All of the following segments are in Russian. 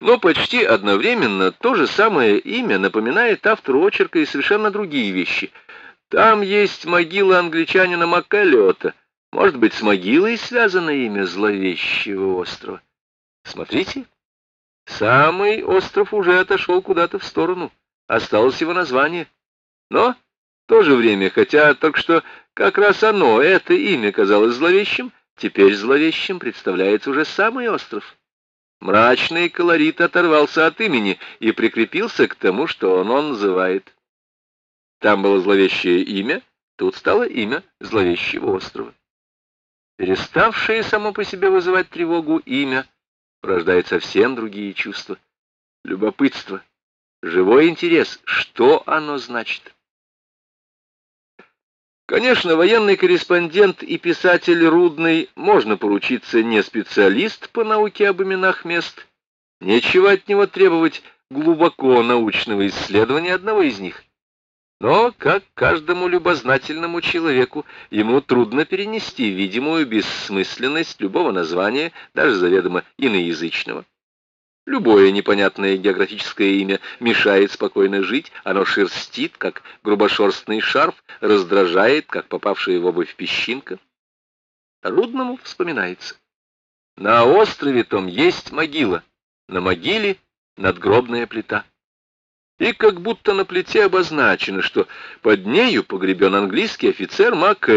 Но почти одновременно то же самое имя напоминает автору очерка и совершенно другие вещи. Там есть могила англичанина Маккалета. Может быть, с могилой связано имя зловещего острова. Смотрите, самый остров уже отошел куда-то в сторону. Осталось его название. Но в то же время, хотя только что как раз оно, это имя, казалось зловещим, теперь зловещим представляется уже самый остров. Мрачный колорит оторвался от имени и прикрепился к тому, что он, он называет. Там было зловещее имя, тут стало имя зловещего острова. Переставшее само по себе вызывать тревогу имя порождает совсем другие чувства. Любопытство, живой интерес, что оно значит. Конечно, военный корреспондент и писатель Рудный можно поручиться не специалист по науке об именах мест. Нечего от него требовать глубоко научного исследования одного из них. Но, как каждому любознательному человеку, ему трудно перенести видимую бессмысленность любого названия, даже заведомо иноязычного. Любое непонятное географическое имя мешает спокойно жить, оно шерстит, как грубошерстный шарф, раздражает, как попавшая в обувь песчинка. Рудному вспоминается. На острове том есть могила, на могиле надгробная плита. И как будто на плите обозначено, что под нею погребен английский офицер Мак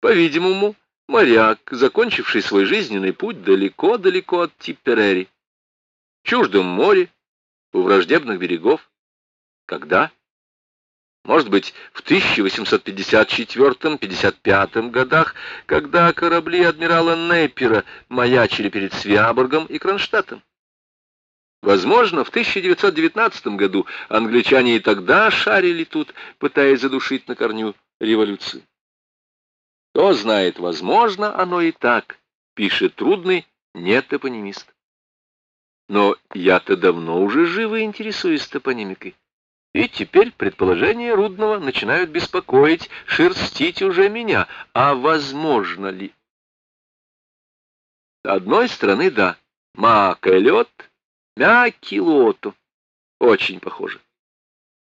по-видимому, моряк, закончивший свой жизненный путь далеко-далеко от Типперери чуждом море, у враждебных берегов. Когда? Может быть, в 1854-55 годах, когда корабли адмирала Нейпера маячили перед Свяборгом и Кронштадтом. Возможно, в 1919 году англичане и тогда шарили тут, пытаясь задушить на корню революцию. Кто знает, возможно, оно и так, пишет трудный нетопонимист. Но я-то давно уже живо интересуюсь топонимикой. И теперь предположения Рудного начинают беспокоить, шерстить уже меня. А возможно ли? С одной стороны, да, маколет, мягкий лото. Очень похоже.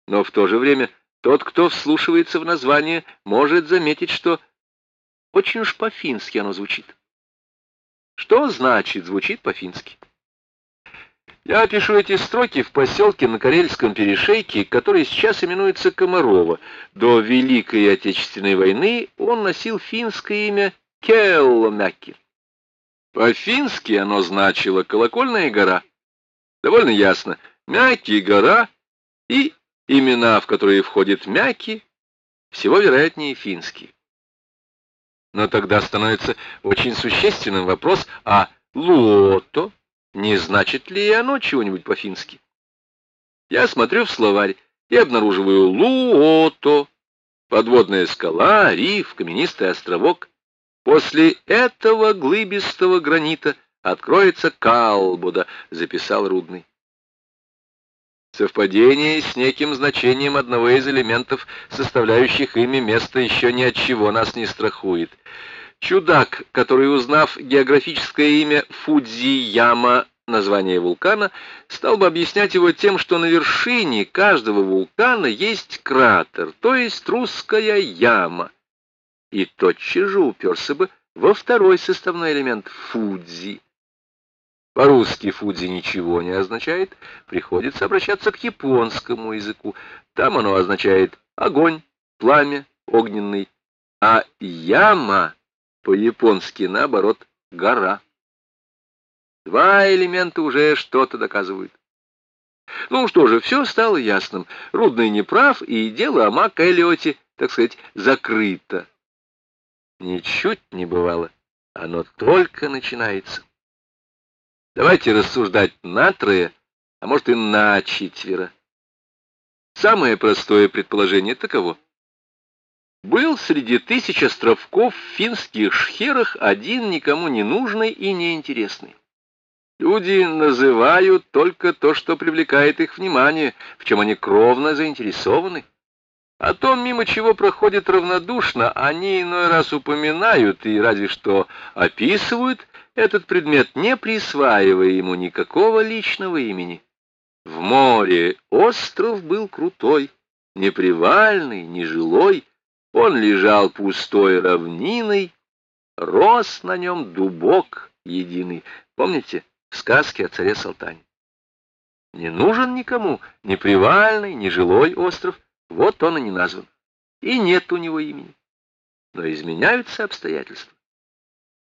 Но в то же время тот, кто вслушивается в название, может заметить, что очень уж по-фински оно звучит. Что значит звучит по-фински? Я пишу эти строки в поселке на Карельском перешейке, который сейчас именуется Комарова. До Великой Отечественной войны он носил финское имя Келломяки. По-фински оно значило «колокольная гора». Довольно ясно. Мяки гора и имена, в которые входят Мяки, всего вероятнее финские. Но тогда становится очень существенным вопрос, а Луото не значит ли и оно чего-нибудь по-фински? Я смотрю в словарь и обнаруживаю Луото, подводная скала, риф, каменистый островок. После этого глыбистого гранита откроется Калбуда, записал Рудный. Совпадение с неким значением одного из элементов, составляющих имя места, еще ни от чего нас не страхует. Чудак, который, узнав географическое имя Фудзияма, название вулкана, стал бы объяснять его тем, что на вершине каждого вулкана есть кратер, то есть русская яма. И тотчас же уперся бы во второй составной элемент Фудзи. По-русски Фудзи ничего не означает, приходится обращаться к японскому языку. Там оно означает огонь, пламя, огненный, а яма по-японски, наоборот, гора. Два элемента уже что-то доказывают. Ну что же, все стало ясным. Рудный не прав, и дело о Мак Эллиоте, так сказать, закрыто. Ничуть не бывало. Оно только начинается. Давайте рассуждать на трое, а может и на четверо. Самое простое предположение таково. Был среди тысяч островков в финских шхерах один никому не нужный и неинтересный. Люди называют только то, что привлекает их внимание, в чем они кровно заинтересованы. О том, мимо чего проходит равнодушно, они иной раз упоминают и разве что описывают, этот предмет, не присваивая ему никакого личного имени. В море остров был крутой, не привальный, не жилой, он лежал пустой равниной, рос на нем дубок единый. Помните сказки о царе Салтане? Не нужен никому ни привальный, ни жилой остров, вот он и не назван. И нет у него имени. Но изменяются обстоятельства.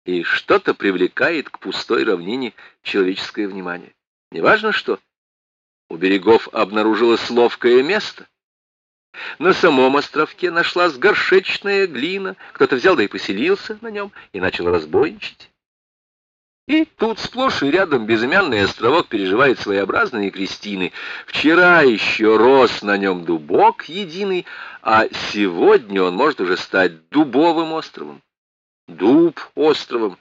И что-то привлекает к пустой равнине человеческое внимание. Неважно что. У берегов обнаружилось ловкое место — на самом островке нашлась горшечная глина, кто-то взял да и поселился на нем и начал разбойничать. И тут сплошь и рядом безымянный островок переживает своеобразные крестины. Вчера еще рос на нем дубок единый, а сегодня он может уже стать дубовым островом. Дуб островом,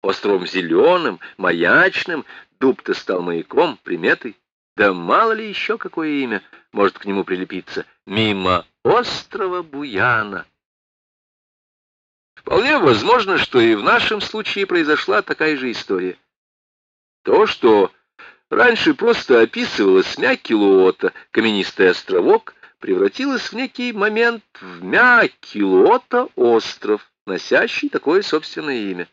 островом зеленым, маячным, дуб-то стал маяком, приметой. Да мало ли еще какое имя может к нему прилепиться. Мимо острова Буяна. Вполне возможно, что и в нашем случае произошла такая же история. То, что раньше просто описывалось Мякилуота, каменистый островок, превратилось в некий момент в Мякилуота остров, носящий такое собственное имя.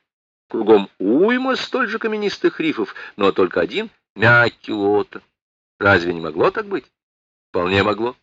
Кругом уйма столь же каменистых рифов, но только один Мякилуота. Разве не могло так быть? Вполне могло.